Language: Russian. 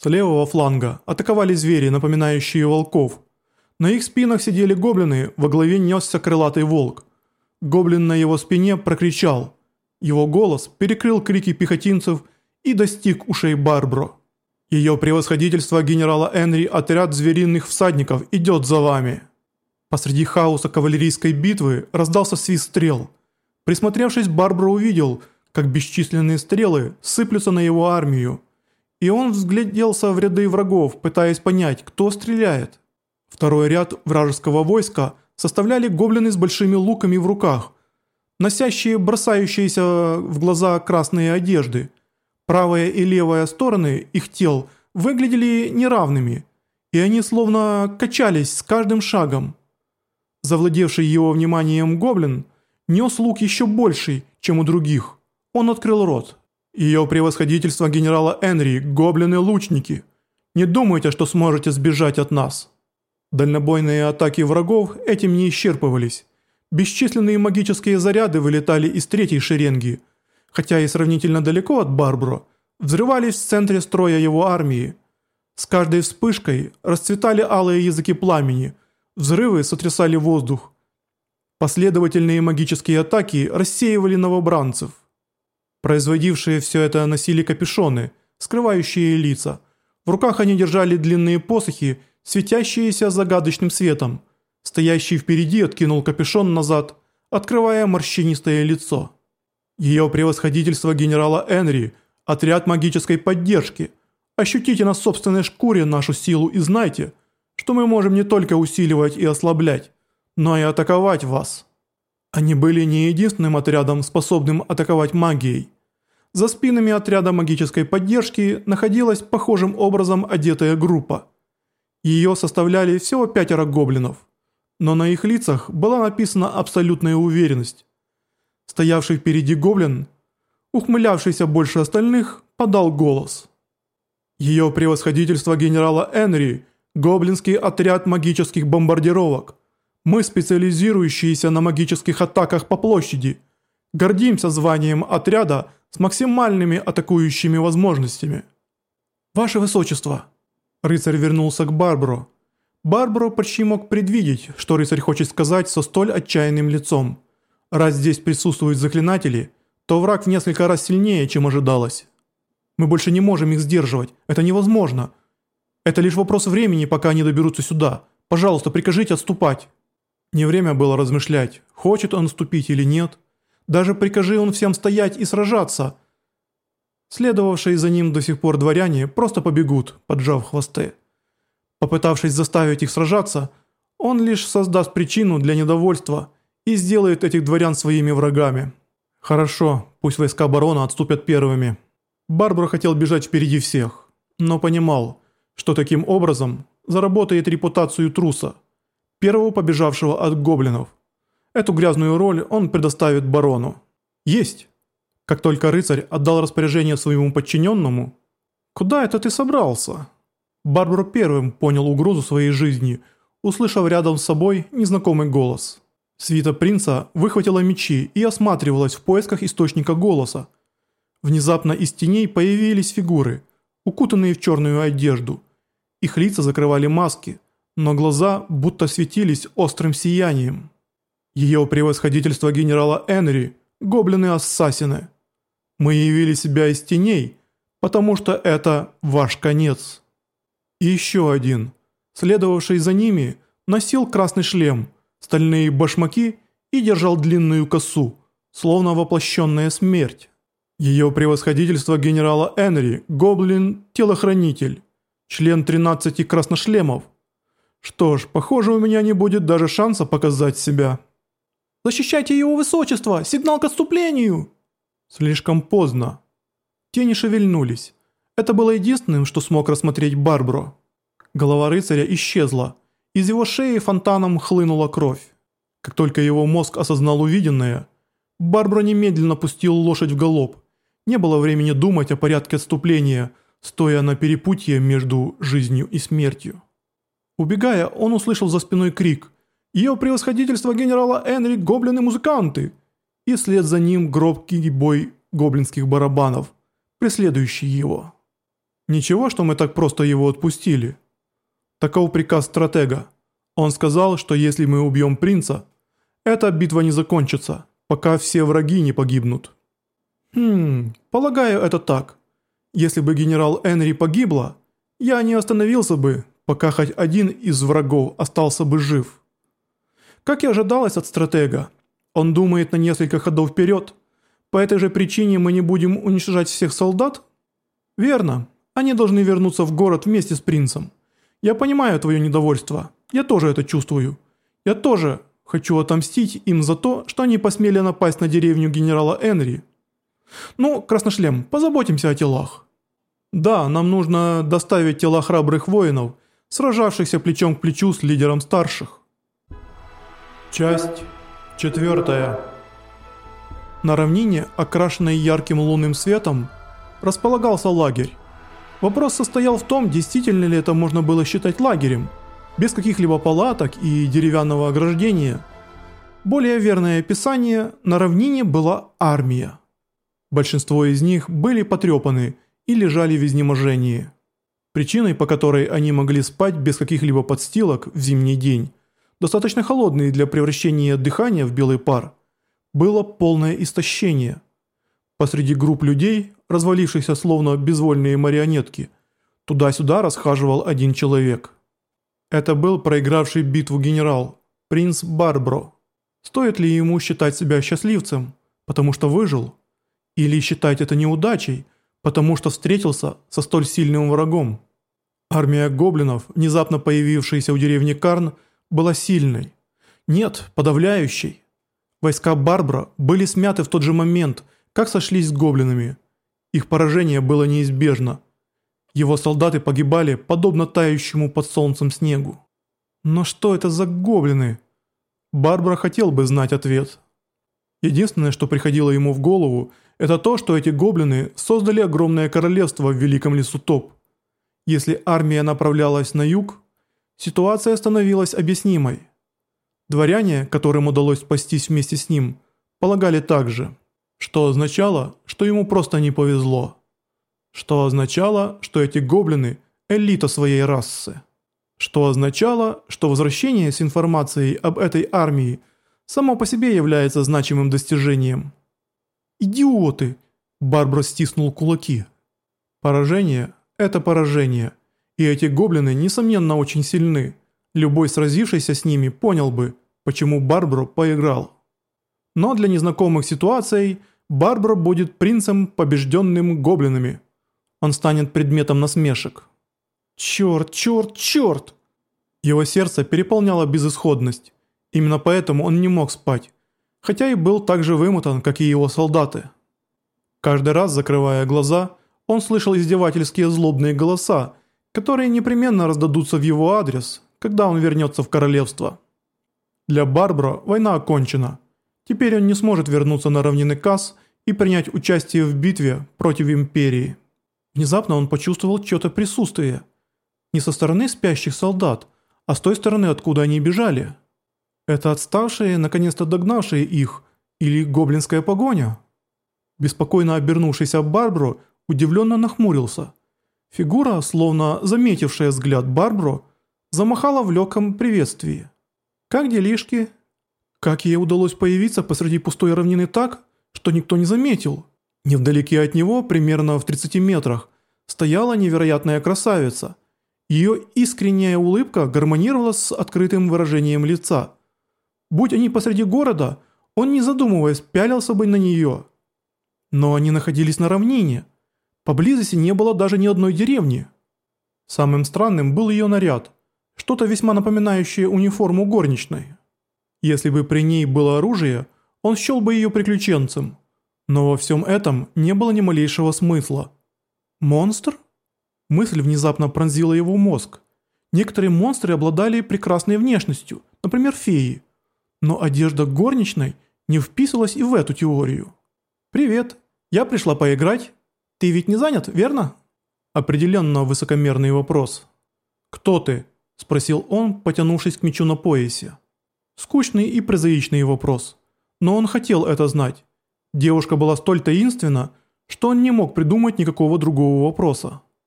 С левого фланга атаковали звери, напоминающие волков. На их спинах сидели гоблины, во главе несся крылатый волк. Гоблин на его спине прокричал. Его голос перекрыл крики пехотинцев и достиг ушей Барбро. Ее превосходительство генерала Энри отряд звериных всадников идет за вами. Посреди хаоса кавалерийской битвы раздался свист стрел. Присмотревшись, Барбро увидел, как бесчисленные стрелы сыплются на его армию. И он взгляделся в ряды врагов, пытаясь понять, кто стреляет. Второй ряд вражеского войска составляли гоблины с большими луками в руках, носящие бросающиеся в глаза красные одежды. Правая и левая стороны их тел выглядели неравными, и они словно качались с каждым шагом. Завладевший его вниманием гоблин нес лук еще больший, чем у других. Он открыл рот. Ее превосходительство генерала Энри, гоблины-лучники. Не думайте, что сможете сбежать от нас. Дальнобойные атаки врагов этим не исчерпывались. Бесчисленные магические заряды вылетали из третьей шеренги, хотя и сравнительно далеко от Барбро, взрывались в центре строя его армии. С каждой вспышкой расцветали алые языки пламени, взрывы сотрясали воздух. Последовательные магические атаки рассеивали новобранцев. Производившие все это носили капюшоны, скрывающие лица. В руках они держали длинные посохи, светящиеся загадочным светом. Стоящий впереди откинул капюшон назад, открывая морщинистое лицо. Ее превосходительство генерала Энри, отряд магической поддержки. Ощутите на собственной шкуре нашу силу и знайте, что мы можем не только усиливать и ослаблять, но и атаковать вас. Они были не единственным отрядом, способным атаковать магией. За спинами отряда магической поддержки находилась похожим образом одетая группа. Ее составляли всего пятеро гоблинов, но на их лицах была написана абсолютная уверенность. Стоявший впереди гоблин, ухмылявшийся больше остальных, подал голос. Ее превосходительство генерала Энри, гоблинский отряд магических бомбардировок. Мы специализирующиеся на магических атаках по площади. Гордимся званием отряда с максимальными атакующими возможностями. Ваше Высочество. Рыцарь вернулся к Барбаро. Барбаро почти мог предвидеть, что рыцарь хочет сказать со столь отчаянным лицом. Раз здесь присутствуют заклинатели, то враг в несколько раз сильнее, чем ожидалось. Мы больше не можем их сдерживать, это невозможно. Это лишь вопрос времени, пока они доберутся сюда. Пожалуйста, прикажите отступать. Не время было размышлять, хочет он отступить или нет. Даже прикажи он всем стоять и сражаться. Следовавшие за ним до сих пор дворяне просто побегут, поджав хвосты. Попытавшись заставить их сражаться, он лишь создаст причину для недовольства и сделает этих дворян своими врагами. Хорошо, пусть войска барона отступят первыми. Барбара хотел бежать впереди всех, но понимал, что таким образом заработает репутацию труса – первого побежавшего от гоблинов. Эту грязную роль он предоставит барону. Есть. Как только рыцарь отдал распоряжение своему подчиненному, «Куда это ты собрался?» Барбара первым понял угрозу своей жизни, услышав рядом с собой незнакомый голос. Свита принца выхватила мечи и осматривалась в поисках источника голоса. Внезапно из теней появились фигуры, укутанные в черную одежду. Их лица закрывали маски – но глаза будто светились острым сиянием. Ее превосходительство генерала Энри, гоблины-ассасины. Мы явили себя из теней, потому что это ваш конец. И еще один, следовавший за ними, носил красный шлем, стальные башмаки и держал длинную косу, словно воплощенная смерть. Ее превосходительство генерала Энри, гоблин-телохранитель, член 13 красношлемов – что ж, похоже, у меня не будет даже шанса показать себя. «Защищайте его высочество! Сигнал к отступлению!» Слишком поздно. Тени шевельнулись. Это было единственным, что смог рассмотреть Барбро. Голова рыцаря исчезла. Из его шеи фонтаном хлынула кровь. Как только его мозг осознал увиденное, Барбро немедленно пустил лошадь в галоп. Не было времени думать о порядке отступления, стоя на перепутье между жизнью и смертью. Убегая, он услышал за спиной крик «Ее превосходительство генерала Энри гоблины-музыканты!» и вслед за ним гробкий бой гоблинских барабанов, преследующий его. Ничего, что мы так просто его отпустили. Таков приказ стратега. Он сказал, что если мы убьем принца, эта битва не закончится, пока все враги не погибнут. Хм, полагаю, это так. Если бы генерал Энри погибла, я не остановился бы, пока хоть один из врагов остался бы жив. Как и ожидалось от стратега, он думает на несколько ходов вперед. По этой же причине мы не будем уничтожать всех солдат? Верно, они должны вернуться в город вместе с принцем. Я понимаю твое недовольство, я тоже это чувствую. Я тоже хочу отомстить им за то, что они посмели напасть на деревню генерала Энри. Ну, Красношлем, позаботимся о телах. Да, нам нужно доставить тела храбрых воинов, сражавшихся плечом к плечу с лидером старших. Часть четвертая. На равнине, окрашенной ярким лунным светом, располагался лагерь. Вопрос состоял в том, действительно ли это можно было считать лагерем, без каких-либо палаток и деревянного ограждения. Более верное описание – на равнине была армия. Большинство из них были потрепаны и лежали в изнеможении. Причиной, по которой они могли спать без каких-либо подстилок в зимний день, достаточно холодный для превращения дыхания в белый пар, было полное истощение. Посреди групп людей, развалившихся словно безвольные марионетки, туда-сюда расхаживал один человек. Это был проигравший битву генерал, принц Барбро. Стоит ли ему считать себя счастливцем, потому что выжил? Или считать это неудачей, потому что встретился со столь сильным врагом? Армия гоблинов, внезапно появившаяся у деревни Карн, была сильной. Нет, подавляющей. Войска Барбара были смяты в тот же момент, как сошлись с гоблинами. Их поражение было неизбежно. Его солдаты погибали, подобно тающему под солнцем снегу. Но что это за гоблины? Барбара хотел бы знать ответ. Единственное, что приходило ему в голову – это то, что эти гоблины создали огромное королевство в Великом лесу Топ. Если армия направлялась на юг, ситуация становилась объяснимой. Дворяне, которым удалось спастись вместе с ним, полагали так же, что означало, что ему просто не повезло. Что означало, что эти гоблины – элита своей расы. Что означало, что возвращение с информацией об этой армии само по себе является значимым достижением – «Идиоты!» Барбара стиснул кулаки. Поражение – это поражение. И эти гоблины, несомненно, очень сильны. Любой сразившийся с ними понял бы, почему Барбаро проиграл. Но для незнакомых ситуаций Барбаро будет принцем, побежденным гоблинами. Он станет предметом насмешек. Черт, черт, черт! Его сердце переполняло безысходность. Именно поэтому он не мог спать хотя и был так же вымотан, как и его солдаты. Каждый раз, закрывая глаза, он слышал издевательские злобные голоса, которые непременно раздадутся в его адрес, когда он вернется в королевство. Для Барбара война окончена. Теперь он не сможет вернуться на равнины Касс и принять участие в битве против Империи. Внезапно он почувствовал чье-то присутствие. Не со стороны спящих солдат, а с той стороны, откуда они бежали. Это отставшие, наконец-то догнавшие их, или гоблинская погоня? Беспокойно обернувшийся Барбро удивленно нахмурился. Фигура, словно заметившая взгляд Барбро, замахала в легком приветствии. «Как делишки?» Как ей удалось появиться посреди пустой равнины так, что никто не заметил? Невдалеке от него, примерно в 30 метрах, стояла невероятная красавица. Ее искренняя улыбка гармонировала с открытым выражением лица – Будь они посреди города, он, не задумываясь, пялился бы на нее. Но они находились на равнине. Поблизости не было даже ни одной деревни. Самым странным был ее наряд, что-то весьма напоминающее униформу горничной. Если бы при ней было оружие, он счел бы ее приключенцем. Но во всем этом не было ни малейшего смысла. Монстр? Мысль внезапно пронзила его мозг. Некоторые монстры обладали прекрасной внешностью, например, феи. Но одежда горничной не вписывалась и в эту теорию. «Привет, я пришла поиграть. Ты ведь не занят, верно?» Определенно высокомерный вопрос. «Кто ты?» – спросил он, потянувшись к мечу на поясе. Скучный и прозаичный вопрос. Но он хотел это знать. Девушка была столь таинственна, что он не мог придумать никакого другого вопроса.